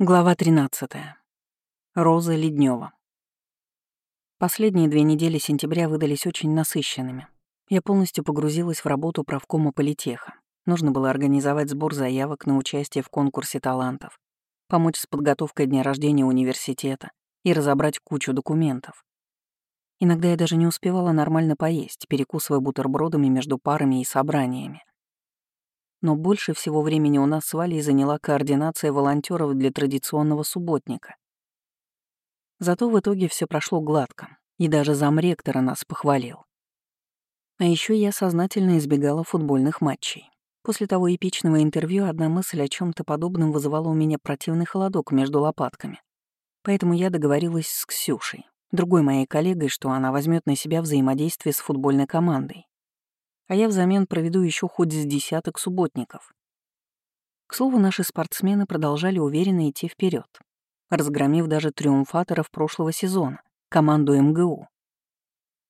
Глава 13. Роза Леднева. Последние две недели сентября выдались очень насыщенными. Я полностью погрузилась в работу правкома политеха. Нужно было организовать сбор заявок на участие в конкурсе талантов, помочь с подготовкой дня рождения университета и разобрать кучу документов. Иногда я даже не успевала нормально поесть, перекусывая бутербродами между парами и собраниями но больше всего времени у нас с Валей заняла координация волонтеров для традиционного субботника. Зато в итоге все прошло гладко, и даже замректора нас похвалил. А еще я сознательно избегала футбольных матчей. После того эпичного интервью одна мысль о чем то подобном вызывала у меня противный холодок между лопатками. Поэтому я договорилась с Ксюшей, другой моей коллегой, что она возьмет на себя взаимодействие с футбольной командой а я взамен проведу еще хоть с десяток субботников. К слову, наши спортсмены продолжали уверенно идти вперед, разгромив даже триумфаторов прошлого сезона, команду МГУ.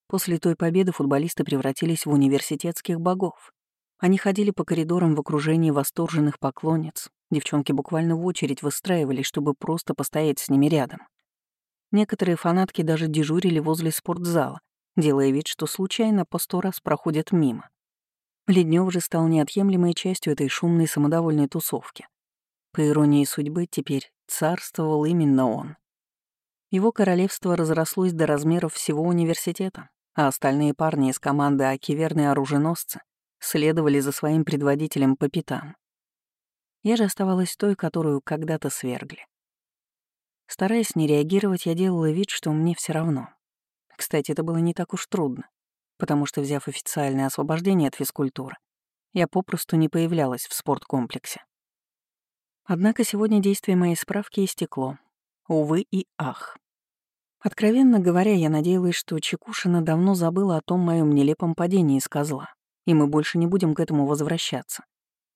После той победы футболисты превратились в университетских богов. Они ходили по коридорам в окружении восторженных поклонниц, девчонки буквально в очередь выстраивались, чтобы просто постоять с ними рядом. Некоторые фанатки даже дежурили возле спортзала, делая вид, что случайно по сто раз проходят мимо. Леднев же стал неотъемлемой частью этой шумной самодовольной тусовки. По иронии судьбы, теперь царствовал именно он. Его королевство разрослось до размеров всего университета, а остальные парни из команды Аки оруженосцы следовали за своим предводителем по пятам. Я же оставалась той, которую когда-то свергли. Стараясь не реагировать, я делала вид, что мне все равно. Кстати, это было не так уж трудно, потому что, взяв официальное освобождение от физкультуры, я попросту не появлялась в спорткомплексе. Однако сегодня действие моей справки истекло. Увы и ах. Откровенно говоря, я надеялась, что Чекушина давно забыла о том моем нелепом падении из козла, и мы больше не будем к этому возвращаться.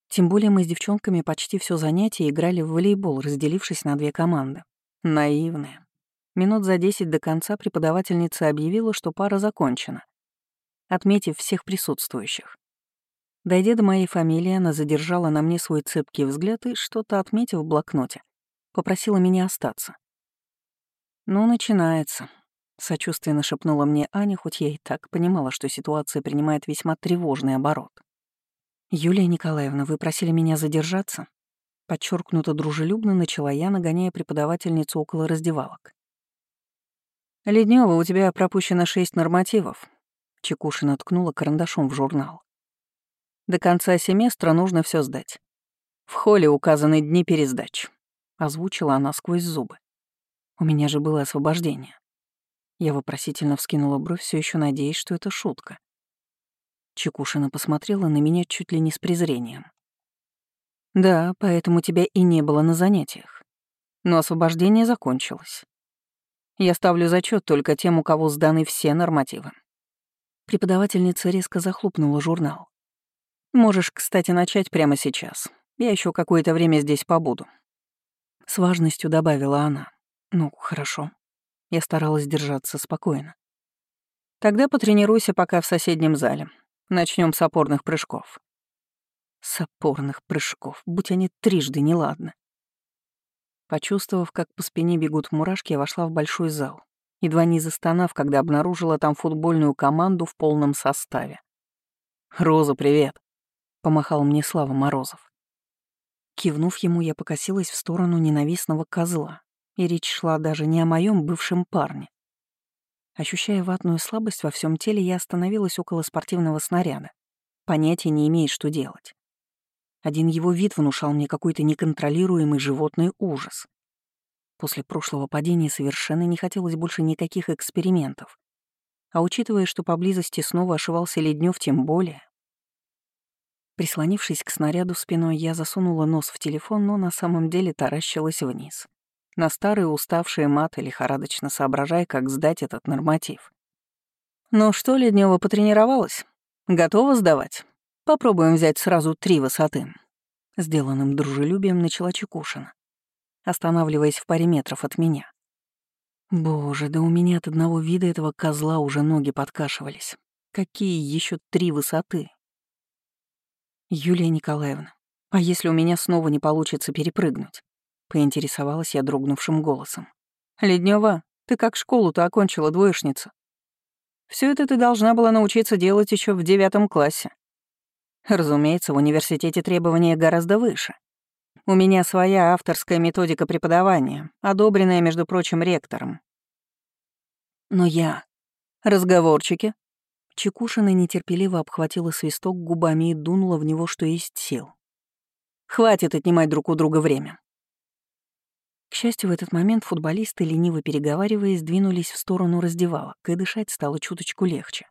Тем более мы с девчонками почти все занятие играли в волейбол, разделившись на две команды. Наивные. Минут за десять до конца преподавательница объявила, что пара закончена, отметив всех присутствующих. Дойдя до моей фамилии, она задержала на мне свой цепкий взгляд и, что-то отметив в блокноте, попросила меня остаться. «Ну, начинается», — сочувственно шепнула мне Аня, хоть я и так понимала, что ситуация принимает весьма тревожный оборот. «Юлия Николаевна, вы просили меня задержаться?» Подчеркнуто дружелюбно начала я, нагоняя преподавательницу около раздевалок. Леднева, у тебя пропущено шесть нормативов. Чекушина ткнула карандашом в журнал. До конца семестра нужно все сдать. В холле указаны дни пересдач. Озвучила она сквозь зубы. У меня же было освобождение. Я вопросительно вскинула бровь, все еще надеясь, что это шутка. Чекушина посмотрела на меня чуть ли не с презрением. «Да, поэтому тебя и не было на занятиях. Но освобождение закончилось. Я ставлю зачет только тем, у кого сданы все нормативы. Преподавательница резко захлопнула журнал. Можешь, кстати, начать прямо сейчас. Я еще какое-то время здесь побуду. С важностью добавила она. Ну, хорошо. Я старалась держаться спокойно. Тогда потренируйся пока в соседнем зале. Начнем с опорных прыжков. С опорных прыжков, будь они трижды неладны. Почувствовав, как по спине бегут мурашки, я вошла в большой зал, едва не застонав, когда обнаружила там футбольную команду в полном составе. «Роза, привет!» — помахал мне Слава Морозов. Кивнув ему, я покосилась в сторону ненавистного козла, и речь шла даже не о моем бывшем парне. Ощущая ватную слабость во всем теле, я остановилась около спортивного снаряда, понятия не имея, что делать. Один его вид внушал мне какой-то неконтролируемый животный ужас. После прошлого падения совершенно не хотелось больше никаких экспериментов. А учитывая, что поблизости снова ошивался Леднев, тем более. Прислонившись к снаряду спиной, я засунула нос в телефон, но на самом деле таращилась вниз. На старые уставшие маты, лихорадочно соображая, как сдать этот норматив. «Ну что, Леднева потренировалась? Готова сдавать?» Попробуем взять сразу три высоты. Сделанным дружелюбием начала Чекушина, останавливаясь в паре метров от меня. Боже, да у меня от одного вида этого козла уже ноги подкашивались. Какие еще три высоты? Юлия Николаевна, а если у меня снова не получится перепрыгнуть? Поинтересовалась я дрогнувшим голосом. Леднева, ты как школу-то окончила, двоечница? Все это ты должна была научиться делать еще в девятом классе. Разумеется, в университете требования гораздо выше. У меня своя авторская методика преподавания, одобренная, между прочим, ректором. Но я... Разговорчики. Чекушина нетерпеливо обхватила свисток губами и дунула в него, что есть сил. Хватит отнимать друг у друга время. К счастью, в этот момент футболисты, лениво переговариваясь, двинулись в сторону раздевалок, и дышать стало чуточку легче.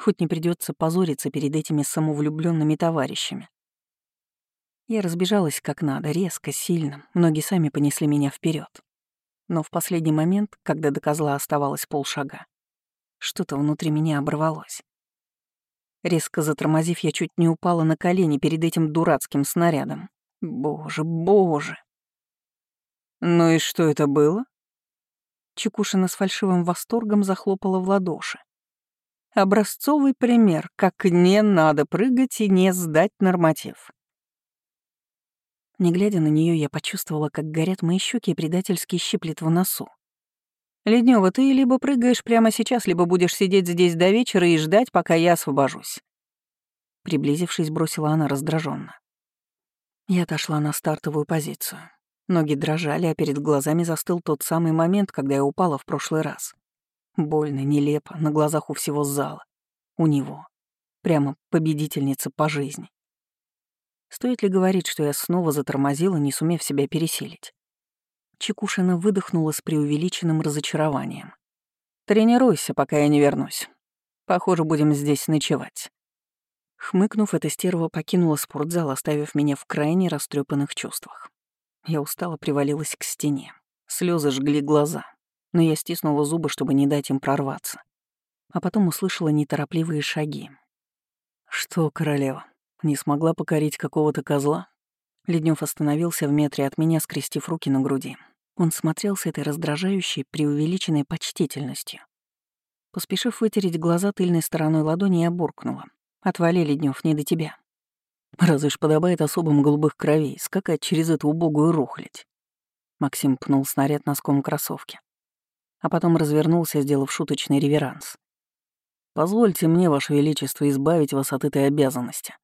Хоть не придется позориться перед этими самовлюбленными товарищами. Я разбежалась как надо, резко, сильно, ноги сами понесли меня вперед. Но в последний момент, когда до козла оставалось полшага, что-то внутри меня оборвалось. Резко затормозив, я чуть не упала на колени перед этим дурацким снарядом. Боже, боже. «Ну и что это было?» Чекушина с фальшивым восторгом захлопала в ладоши. Образцовый пример, как не надо прыгать и не сдать норматив. Не глядя на нее, я почувствовала, как горят мои щеки и предательски щиплет в носу. Леднева, ты либо прыгаешь прямо сейчас, либо будешь сидеть здесь до вечера и ждать, пока я освобожусь. Приблизившись, бросила она раздраженно. Я отошла на стартовую позицию. Ноги дрожали, а перед глазами застыл тот самый момент, когда я упала в прошлый раз. Больно, нелепо, на глазах у всего зала. У него. Прямо победительница по жизни. Стоит ли говорить, что я снова затормозила, не сумев себя пересилить? Чекушина выдохнула с преувеличенным разочарованием. «Тренируйся, пока я не вернусь. Похоже, будем здесь ночевать». Хмыкнув, эта стерва покинула спортзал, оставив меня в крайне растрепанных чувствах. Я устало привалилась к стене. Слезы жгли глаза, но я стиснула зубы, чтобы не дать им прорваться. А потом услышала неторопливые шаги. «Что, королева, не смогла покорить какого-то козла?» Леднев остановился в метре от меня, скрестив руки на груди. Он смотрел с этой раздражающей, преувеличенной почтительностью. Поспешив вытереть глаза тыльной стороной ладони, я буркнула. «Отвали, Леднев, не до тебя». Разве ж подобает особым голубых кровей скакать через эту убогую рухлядь? Максим пнул снаряд носком кроссовки. А потом развернулся, сделав шуточный реверанс. «Позвольте мне, Ваше Величество, избавить вас от этой обязанности».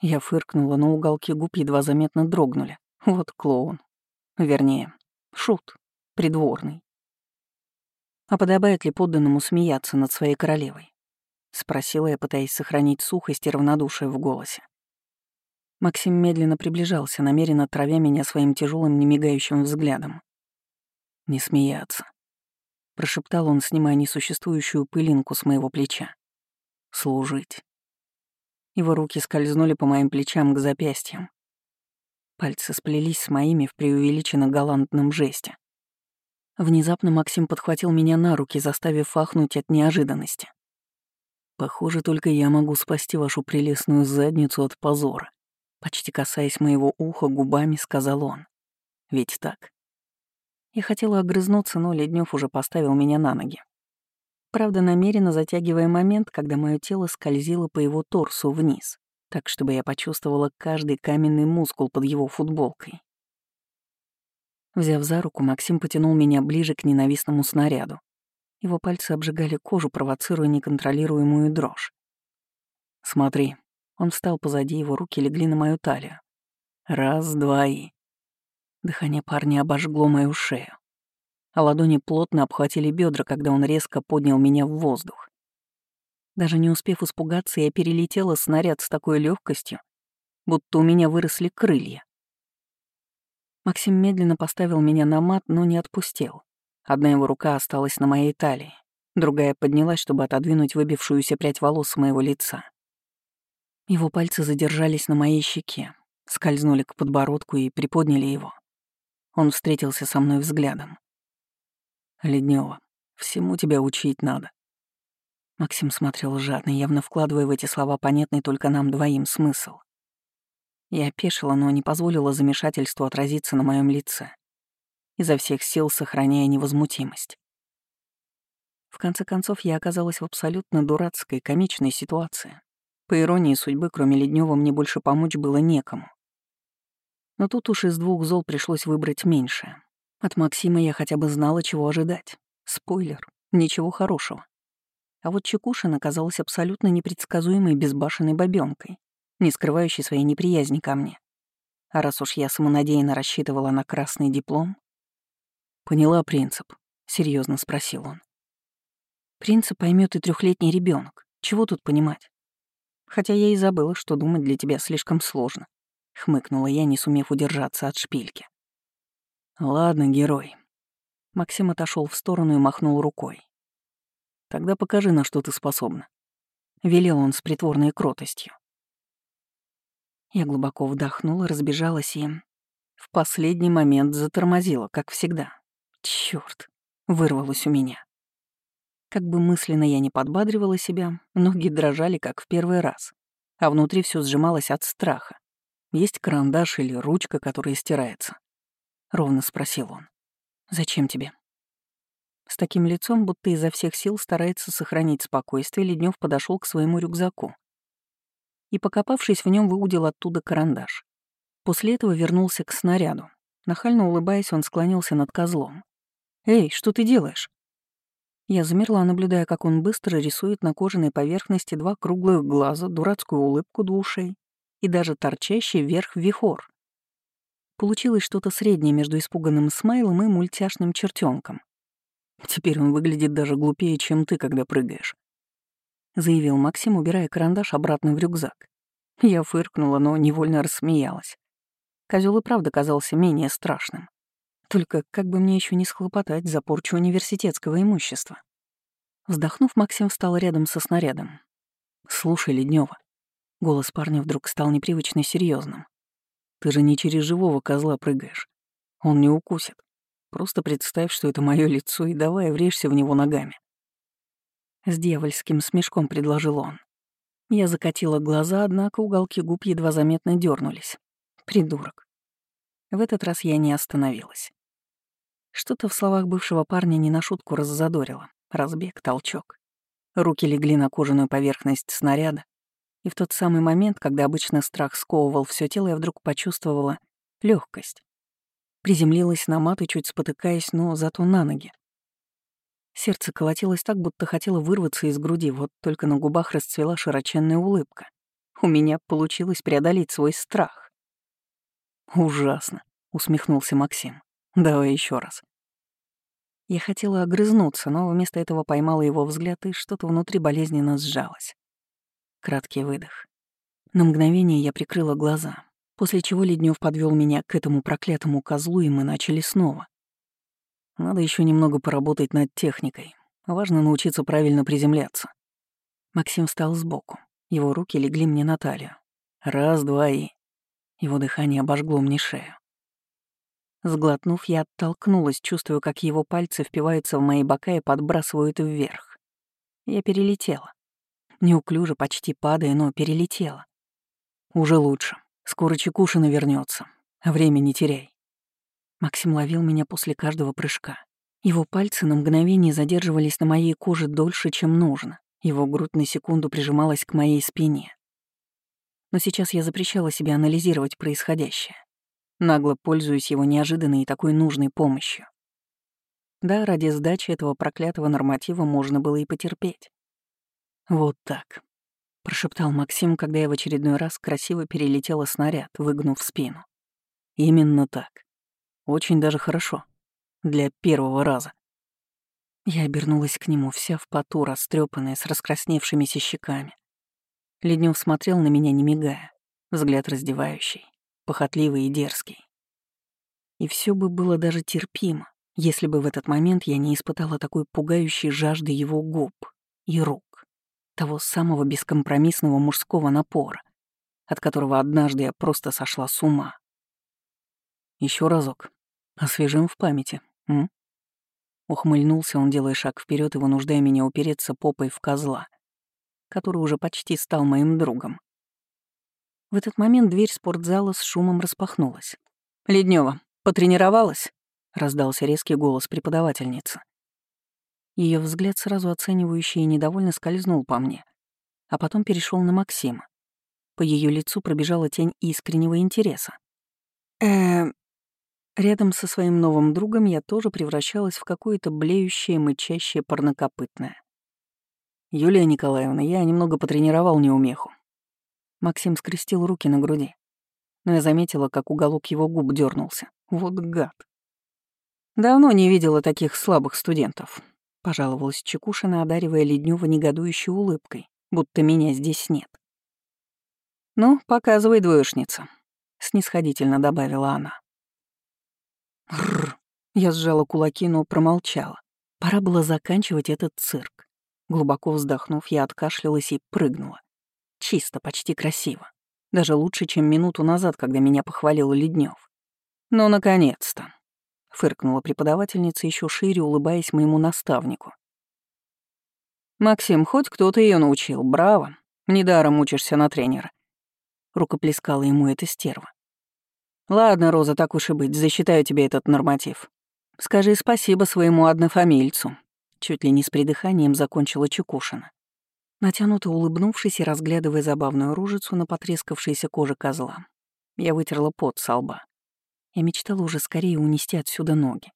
Я фыркнула, но уголки губ едва заметно дрогнули. Вот клоун. Вернее, шут, придворный. А подобает ли подданному смеяться над своей королевой? — спросила я, пытаясь сохранить сухость и равнодушие в голосе. Максим медленно приближался, намеренно травя меня своим тяжелым, немигающим взглядом. «Не смеяться», — прошептал он, снимая несуществующую пылинку с моего плеча. «Служить». Его руки скользнули по моим плечам к запястьям. Пальцы сплелись с моими в преувеличенно галантном жесте. Внезапно Максим подхватил меня на руки, заставив фахнуть от неожиданности. Похоже, только я могу спасти вашу прелестную задницу от позора. Почти касаясь моего уха губами, сказал он. Ведь так? Я хотела огрызнуться, но Леднев уже поставил меня на ноги. Правда, намеренно затягивая момент, когда мое тело скользило по его торсу вниз, так, чтобы я почувствовала каждый каменный мускул под его футболкой. Взяв за руку, Максим потянул меня ближе к ненавистному снаряду, его пальцы обжигали кожу, провоцируя неконтролируемую дрожь. «Смотри». Он встал позади, его руки легли на мою талию. Раз, два и... Дыхание парня обожгло мою шею, а ладони плотно обхватили бедра, когда он резко поднял меня в воздух. Даже не успев испугаться, я перелетела снаряд с такой легкостью, будто у меня выросли крылья. Максим медленно поставил меня на мат, но не отпустил. Одна его рука осталась на моей талии, другая поднялась, чтобы отодвинуть выбившуюся прядь волос с моего лица. Его пальцы задержались на моей щеке, скользнули к подбородку и приподняли его. Он встретился со мной взглядом. «Леднева, всему тебя учить надо». Максим смотрел жадно, явно вкладывая в эти слова понятный только нам двоим смысл. Я опешила, но не позволила замешательству отразиться на моем лице изо всех сил сохраняя невозмутимость. В конце концов, я оказалась в абсолютно дурацкой, комичной ситуации. По иронии судьбы, кроме Леднева, мне больше помочь было некому. Но тут уж из двух зол пришлось выбрать меньшее. От Максима я хотя бы знала, чего ожидать. Спойлер, ничего хорошего. А вот Чекушин оказалась абсолютно непредсказуемой безбашенной бабёнкой, не скрывающей своей неприязни ко мне. А раз уж я самонадеянно рассчитывала на красный диплом... «Поняла принцип», — серьезно спросил он. «Принцип поймет и трехлетний ребенок. Чего тут понимать? Хотя я и забыла, что думать для тебя слишком сложно», — хмыкнула я, не сумев удержаться от шпильки. «Ладно, герой». Максим отошел в сторону и махнул рукой. «Тогда покажи, на что ты способна». Велел он с притворной кротостью. Я глубоко вдохнула, разбежалась и... В последний момент затормозила, как всегда. Чёрт, вырвалось у меня. Как бы мысленно я не подбадривала себя, ноги дрожали, как в первый раз, а внутри все сжималось от страха. Есть карандаш или ручка, которая стирается? Ровно спросил он. Зачем тебе? С таким лицом, будто изо всех сил старается сохранить спокойствие, Леднев подошел к своему рюкзаку и, покопавшись в нем, выудил оттуда карандаш. После этого вернулся к снаряду. Нахально улыбаясь, он склонился над козлом. «Эй, что ты делаешь?» Я замерла, наблюдая, как он быстро рисует на кожаной поверхности два круглых глаза, дурацкую улыбку до ушей и даже торчащий вверх вихор. Получилось что-то среднее между испуганным смайлом и мультяшным чертенком. Теперь он выглядит даже глупее, чем ты, когда прыгаешь. — заявил Максим, убирая карандаш обратно в рюкзак. Я фыркнула, но невольно рассмеялась. Козел и правда казался менее страшным. Только как бы мне еще не схлопотать за порчу университетского имущества. Вздохнув, Максим встал рядом со снарядом. «Слушай, Леднева. Голос парня вдруг стал непривычно серьезным. «Ты же не через живого козла прыгаешь. Он не укусит. Просто представь, что это мое лицо, и давай врежься в него ногами. С дьявольским смешком предложил он. Я закатила глаза, однако уголки губ едва заметно дернулись. Придурок. В этот раз я не остановилась. Что-то в словах бывшего парня не на шутку раззадорило. Разбег, толчок. Руки легли на кожаную поверхность снаряда, и в тот самый момент, когда обычно страх сковывал все тело, я вдруг почувствовала легкость. Приземлилась на маты, чуть спотыкаясь, но зато на ноги. Сердце колотилось так, будто хотело вырваться из груди, вот только на губах расцвела широченная улыбка. У меня получилось преодолеть свой страх. «Ужасно», — усмехнулся Максим. «Давай еще раз». Я хотела огрызнуться, но вместо этого поймала его взгляд, и что-то внутри болезненно сжалось. Краткий выдох. На мгновение я прикрыла глаза, после чего Леднев подвел меня к этому проклятому козлу, и мы начали снова. Надо еще немного поработать над техникой. Важно научиться правильно приземляться. Максим встал сбоку. Его руки легли мне на талию. Раз, два и... Его дыхание обожгло мне шею. Сглотнув, я оттолкнулась, чувствуя, как его пальцы впиваются в мои бока и подбрасывают вверх. Я перелетела. Неуклюже, почти падая, но перелетела. Уже лучше. Скоро Чекушина вернется. Время не теряй. Максим ловил меня после каждого прыжка. Его пальцы на мгновение задерживались на моей коже дольше, чем нужно. Его грудь на секунду прижималась к моей спине. Но сейчас я запрещала себе анализировать происходящее. Нагло пользуюсь его неожиданной и такой нужной помощью. Да, ради сдачи этого проклятого норматива можно было и потерпеть. «Вот так», — прошептал Максим, когда я в очередной раз красиво перелетела снаряд, выгнув спину. «Именно так. Очень даже хорошо. Для первого раза. Я обернулась к нему, вся в поту, растрепанная, с раскрасневшимися щеками. Леднев смотрел на меня, не мигая, взгляд раздевающий, похотливый и дерзкий. И все бы было даже терпимо, если бы в этот момент я не испытала такой пугающей жажды его губ и рук, того самого бескомпромиссного мужского напора, от которого однажды я просто сошла с ума. Еще разок. Освежим в памяти, м? Ухмыльнулся он, делая шаг вперед и вынуждая меня упереться попой в козла, который уже почти стал моим другом. В этот момент дверь спортзала с шумом распахнулась. «Леднева, потренировалась?» — раздался резкий голос преподавательницы. Ее взгляд сразу оценивающий и недовольно скользнул по мне, а потом перешел на Максима. По ее лицу пробежала тень искреннего интереса. э Рядом со своим новым другом я тоже превращалась в какое-то блеющее, мычащее парнокопытное. «Юлия Николаевна, я немного потренировал неумеху». Максим скрестил руки на груди. Но я заметила, как уголок его губ дернулся. Вот гад. «Давно не видела таких слабых студентов», — пожаловалась Чекушина, одаривая Леднева негодующей улыбкой, будто меня здесь нет. «Ну, показывай, двоечница», — снисходительно добавила она. Рр. Я сжала кулаки, но промолчала. Пора было заканчивать этот цирк. Глубоко вздохнув, я откашлялась и прыгнула. Чисто, почти красиво. Даже лучше, чем минуту назад, когда меня похвалил Леднев. «Ну, наконец-то!» — фыркнула преподавательница, еще шире улыбаясь моему наставнику. «Максим, хоть кто-то ее научил, браво. Недаром учишься на тренера». Рукоплескала ему эта стерва. Ладно, Роза, так уж и быть, засчитаю тебе этот норматив. Скажи спасибо своему однофамильцу. Чуть ли не с придыханием закончила Чукушина. Натянуто улыбнувшись и разглядывая забавную ружицу на потрескавшейся коже козла, я вытерла пот со лба. Я мечтала уже скорее унести отсюда ноги.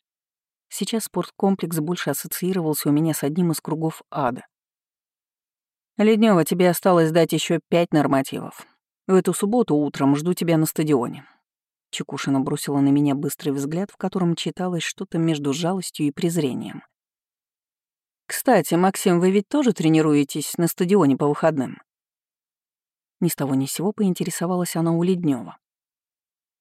Сейчас спорткомплекс больше ассоциировался у меня с одним из кругов ада. Леднева, тебе осталось дать еще пять нормативов. В эту субботу утром жду тебя на стадионе. Чекушина бросила на меня быстрый взгляд, в котором читалось что-то между жалостью и презрением. «Кстати, Максим, вы ведь тоже тренируетесь на стадионе по выходным?» Ни с того ни сего поинтересовалась она у Леднева.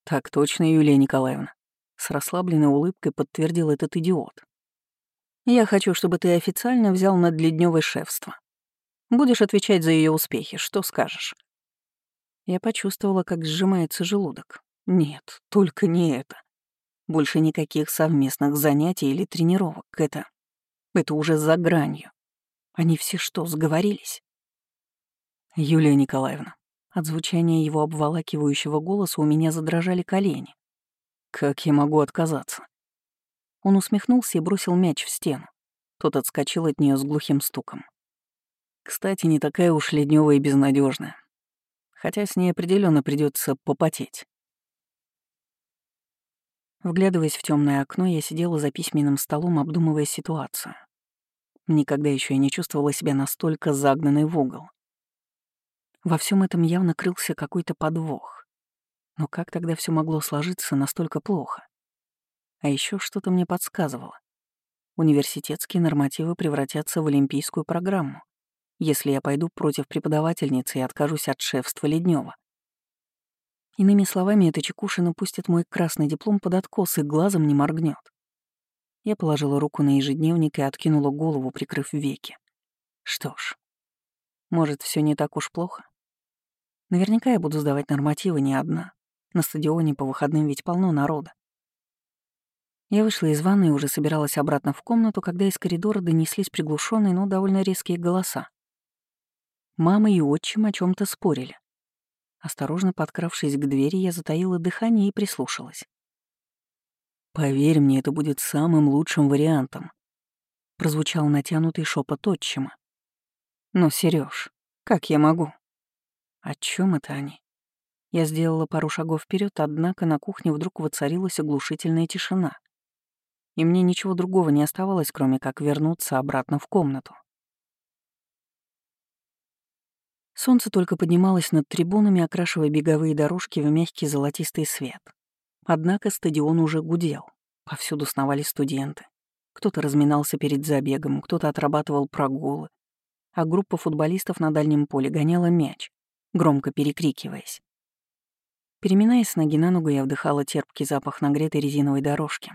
«Так точно, Юлия Николаевна», — с расслабленной улыбкой подтвердил этот идиот. «Я хочу, чтобы ты официально взял над Ледневой шефство. Будешь отвечать за ее успехи, что скажешь?» Я почувствовала, как сжимается желудок. Нет, только не это. Больше никаких совместных занятий или тренировок. Это... Это уже за гранью. Они все что, сговорились? Юлия Николаевна. От звучания его обволакивающего голоса у меня задрожали колени. Как я могу отказаться? Он усмехнулся и бросил мяч в стену. Тот отскочил от нее с глухим стуком. Кстати, не такая уж ледневая и безнадежная. Хотя с ней определенно придется попотеть. Вглядываясь в темное окно, я сидела за письменным столом, обдумывая ситуацию. Никогда еще я не чувствовала себя настолько загнанной в угол. Во всем этом явно крылся какой-то подвох. Но как тогда все могло сложиться настолько плохо? А еще что-то мне подсказывало. Университетские нормативы превратятся в олимпийскую программу, если я пойду против преподавательницы и откажусь от шефства Леднева. Иными словами, эта чекушина пустит мой красный диплом под откос и глазом не моргнет. Я положила руку на ежедневник и откинула голову, прикрыв веки. Что ж, может, все не так уж плохо? Наверняка я буду сдавать нормативы не одна. На стадионе по выходным ведь полно народа. Я вышла из ванны и уже собиралась обратно в комнату, когда из коридора донеслись приглушенные, но довольно резкие голоса. Мама и отчим о чем то спорили. Осторожно подкравшись к двери, я затаила дыхание и прислушалась. «Поверь мне, это будет самым лучшим вариантом», — прозвучал натянутый шепот отчима. «Но, Сереж, как я могу?» «О чем это они?» Я сделала пару шагов вперед, однако на кухне вдруг воцарилась оглушительная тишина. И мне ничего другого не оставалось, кроме как вернуться обратно в комнату. Солнце только поднималось над трибунами, окрашивая беговые дорожки в мягкий золотистый свет. Однако стадион уже гудел. Повсюду сновали студенты. Кто-то разминался перед забегом, кто-то отрабатывал прогулы, а группа футболистов на дальнем поле гоняла мяч, громко перекрикиваясь. Переминаясь с ноги на ногу, я вдыхала терпкий запах нагретой резиновой дорожки,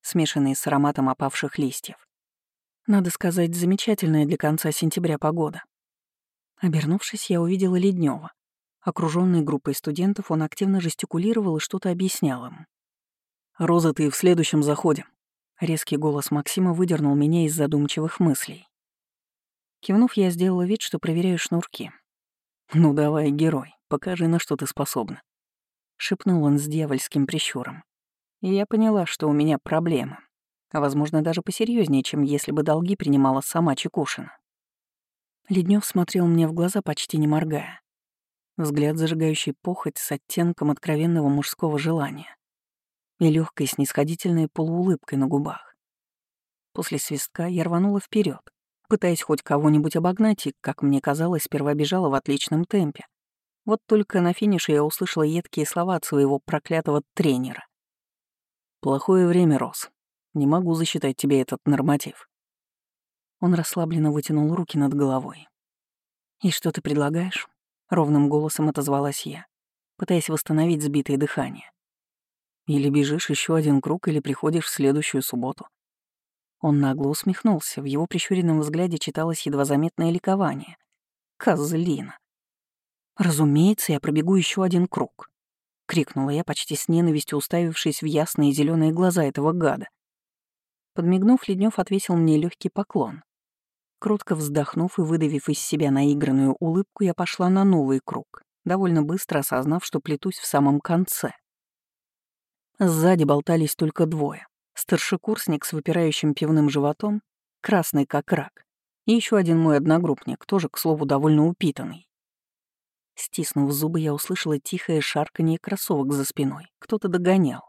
смешанный с ароматом опавших листьев. Надо сказать, замечательная для конца сентября погода. Обернувшись, я увидела Леднева. Окруженный группой студентов, он активно жестикулировал и что-то объяснял им. «Роза, ты в следующем заходе». Резкий голос Максима выдернул меня из задумчивых мыслей. Кивнув, я сделала вид, что проверяю шнурки. «Ну давай, герой, покажи, на что ты способна», — шепнул он с дьявольским прищуром. И я поняла, что у меня проблемы, а, возможно, даже посерьезнее, чем если бы долги принимала сама Чекушина. Леднев смотрел мне в глаза, почти не моргая. Взгляд, зажигающий похоть с оттенком откровенного мужского желания. и легкой снисходительной полуулыбкой на губах. После свистка я рванула вперед, пытаясь хоть кого-нибудь обогнать, и, как мне казалось, сперва бежала в отличном темпе. Вот только на финише я услышала едкие слова от своего проклятого тренера. «Плохое время, Рос. Не могу засчитать тебе этот норматив». Он расслабленно вытянул руки над головой. «И что ты предлагаешь?» — ровным голосом отозвалась я, пытаясь восстановить сбитое дыхание. «Или бежишь еще один круг, или приходишь в следующую субботу. Он нагло усмехнулся, в его прищуренном взгляде читалось едва заметное ликование. «Козлина!» «Разумеется, я пробегу еще один круг», — крикнула я, почти с ненавистью уставившись в ясные зеленые глаза этого гада. Подмигнув, Леднев отвесил мне легкий поклон. Кротко вздохнув и выдавив из себя наигранную улыбку, я пошла на новый круг, довольно быстро осознав, что плетусь в самом конце. Сзади болтались только двое старшекурсник с выпирающим пивным животом, красный как рак, и еще один мой одногруппник, тоже, к слову, довольно упитанный. Стиснув зубы, я услышала тихое шарканье кроссовок за спиной. Кто-то догонял.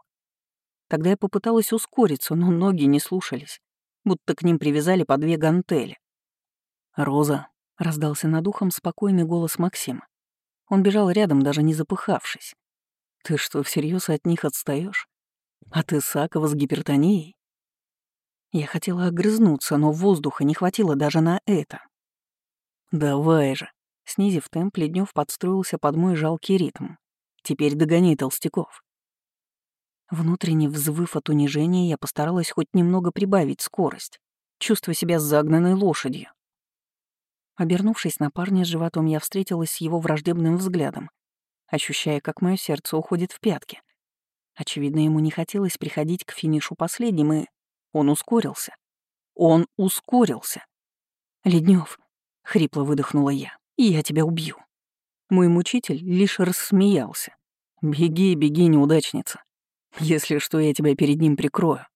Тогда я попыталась ускориться, но ноги не слушались, будто к ним привязали по две гантели. «Роза», — раздался над ухом спокойный голос Максима. Он бежал рядом, даже не запыхавшись. «Ты что, всерьез от них отстаешь? А ты Сакова с гипертонией? Я хотела огрызнуться, но воздуха не хватило даже на это. Давай же. Снизив темп, Леднев подстроился под мой жалкий ритм. Теперь догони толстяков. Внутренне взвыв от унижения, я постаралась хоть немного прибавить скорость, чувствуя себя загнанной лошадью. Обернувшись на парня с животом, я встретилась с его враждебным взглядом, ощущая, как мое сердце уходит в пятки. Очевидно, ему не хотелось приходить к финишу последним, и он ускорился. Он ускорился. Леднев, хрипло выдохнула я, — «я тебя убью». Мой мучитель лишь рассмеялся. «Беги, беги, неудачница. Если что, я тебя перед ним прикрою».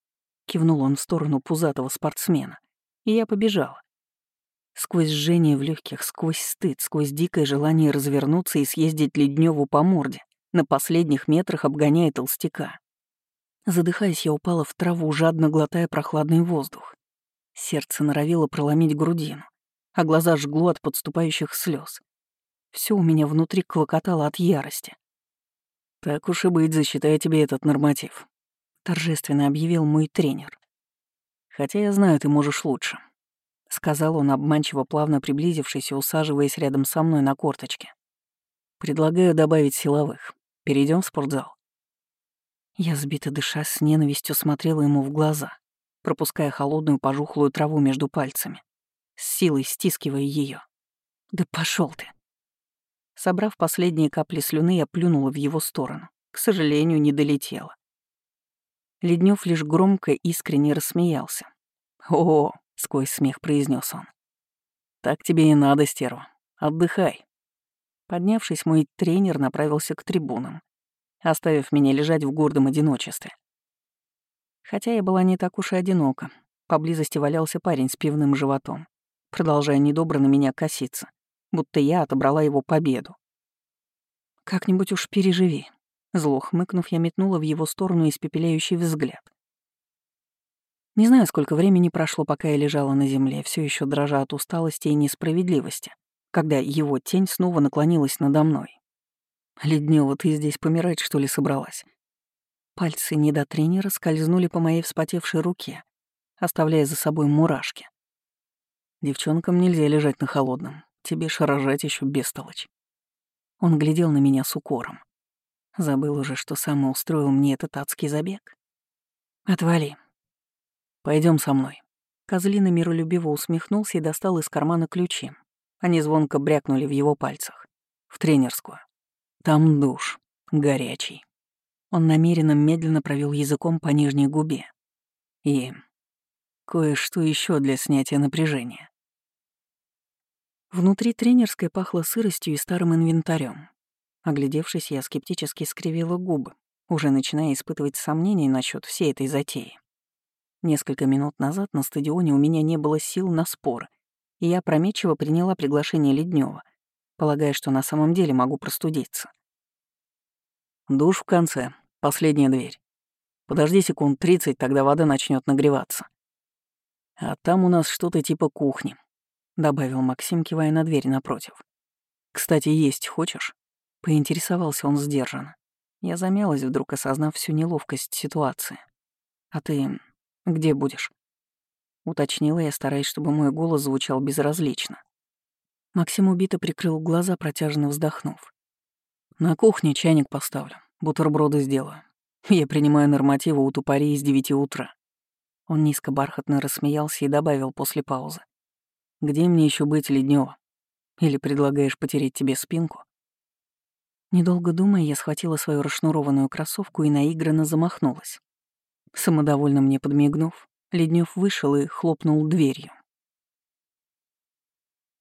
Кивнул он в сторону пузатого спортсмена. И я побежала. Сквозь жжение в легких, сквозь стыд, сквозь дикое желание развернуться и съездить Ледневу по морде на последних метрах обгоняя толстяка. Задыхаясь, я упала в траву, жадно глотая прохладный воздух. Сердце норовило проломить грудину, а глаза жгло от подступающих слез. Все у меня внутри клокотало от ярости. «Так уж и быть, засчитаю тебе этот норматив», — торжественно объявил мой тренер. «Хотя я знаю, ты можешь лучше», — сказал он, обманчиво плавно приблизившись и усаживаясь рядом со мной на корточке. «Предлагаю добавить силовых. Перейдем в спортзал». Я, сбито дыша, с ненавистью смотрела ему в глаза, пропуская холодную пожухлую траву между пальцами, с силой стискивая ее. «Да пошел ты!» Собрав последние капли слюны, я плюнула в его сторону. К сожалению, не долетела. Леднев лишь громко искренне рассмеялся. «О!» — сквозь смех произнес он. «Так тебе и надо, стерва. Отдыхай. Поднявшись, мой тренер направился к трибунам, оставив меня лежать в гордом одиночестве. Хотя я была не так уж и одинока. Поблизости валялся парень с пивным животом, продолжая недобро на меня коситься, будто я отобрала его победу. «Как-нибудь уж переживи», Зло хмыкнув, я метнула в его сторону испепеляющий взгляд. Не знаю, сколько времени прошло, пока я лежала на земле, все еще дрожа от усталости и несправедливости когда его тень снова наклонилась надо мной. «Леднева, ты здесь помирать, что ли, собралась?» Пальцы недотренера скользнули по моей вспотевшей руке, оставляя за собой мурашки. «Девчонкам нельзя лежать на холодном. Тебе ж рожать еще бестолочь». Он глядел на меня с укором. Забыл уже, что сам устроил мне этот адский забег. «Отвали. Пойдем со мной». Козлина миролюбиво усмехнулся и достал из кармана ключи, они звонко брякнули в его пальцах. В тренерскую. Там душ. Горячий. Он намеренно медленно провел языком по нижней губе. И кое-что еще для снятия напряжения. Внутри тренерской пахло сыростью и старым инвентарем. Оглядевшись, я скептически скривила губы, уже начиная испытывать сомнения насчет всей этой затеи. Несколько минут назад на стадионе у меня не было сил на споры — и я опрометчиво приняла приглашение Леднева, полагая, что на самом деле могу простудиться. Душ в конце, последняя дверь. Подожди секунд 30, тогда вода начнет нагреваться. А там у нас что-то типа кухни, добавил Максим, кивая на дверь напротив. Кстати, есть хочешь? Поинтересовался он сдержанно. Я замялась, вдруг осознав всю неловкость ситуации. «А ты где будешь?» Уточнила я, стараясь, чтобы мой голос звучал безразлично. Максим убито прикрыл глаза, протяжно вздохнув. «На кухне чайник поставлю, бутерброды сделаю. Я принимаю нормативы у тупорей с девяти утра». Он низко бархатно рассмеялся и добавил после паузы. «Где мне еще быть, Леднева? Или предлагаешь потереть тебе спинку?» Недолго думая, я схватила свою расшнурованную кроссовку и наигранно замахнулась. Самодовольно мне подмигнув, Леднев вышел и хлопнул дверью.